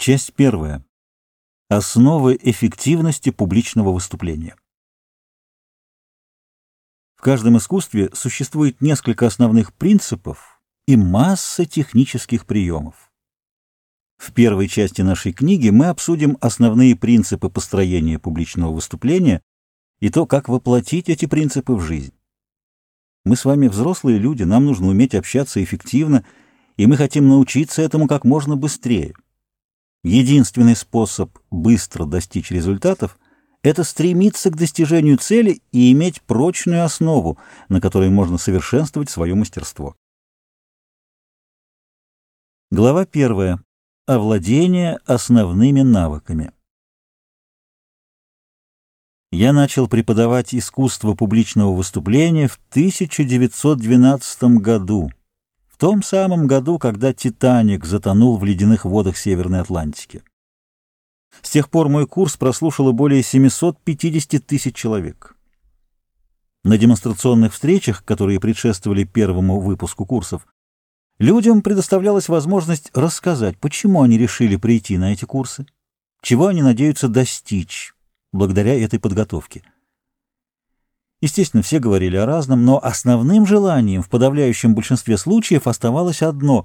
Часть первая. Основы эффективности публичного выступления. В каждом искусстве существует несколько основных принципов и масса технических приемов. В первой части нашей книги мы обсудим основные принципы построения публичного выступления и то, как воплотить эти принципы в жизнь. Мы с вами взрослые люди, нам нужно уметь общаться эффективно, и мы хотим научиться этому как можно быстрее. Единственный способ быстро достичь результатов – это стремиться к достижению цели и иметь прочную основу, на которой можно совершенствовать свое мастерство. Глава первая. Овладение основными навыками. Я начал преподавать искусство публичного выступления в 1912 году, том самом году, когда «Титаник» затонул в ледяных водах Северной Атлантики. С тех пор мой курс прослушало более 750 тысяч человек. На демонстрационных встречах, которые предшествовали первому выпуску курсов, людям предоставлялась возможность рассказать, почему они решили прийти на эти курсы, чего они надеются достичь благодаря этой подготовке. Естественно, все говорили о разном, но основным желанием в подавляющем большинстве случаев оставалось одно.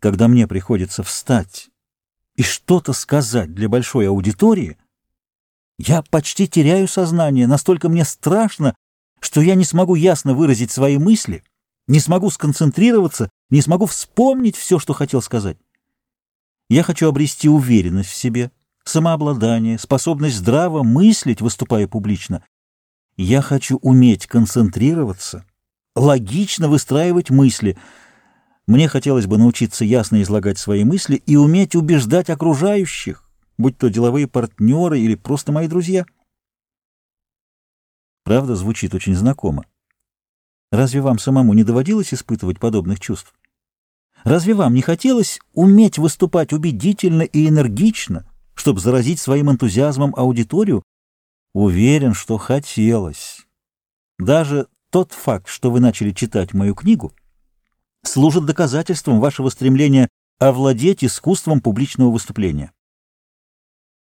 Когда мне приходится встать и что-то сказать для большой аудитории, я почти теряю сознание, настолько мне страшно, что я не смогу ясно выразить свои мысли, не смогу сконцентрироваться, не смогу вспомнить все, что хотел сказать. Я хочу обрести уверенность в себе, самообладание, способность здраво мыслить, выступая публично. Я хочу уметь концентрироваться, логично выстраивать мысли. Мне хотелось бы научиться ясно излагать свои мысли и уметь убеждать окружающих, будь то деловые партнеры или просто мои друзья. Правда, звучит очень знакомо. Разве вам самому не доводилось испытывать подобных чувств? Разве вам не хотелось уметь выступать убедительно и энергично, чтобы заразить своим энтузиазмом аудиторию? Уверен, что хотелось. Даже тот факт, что вы начали читать мою книгу, служит доказательством вашего стремления овладеть искусством публичного выступления.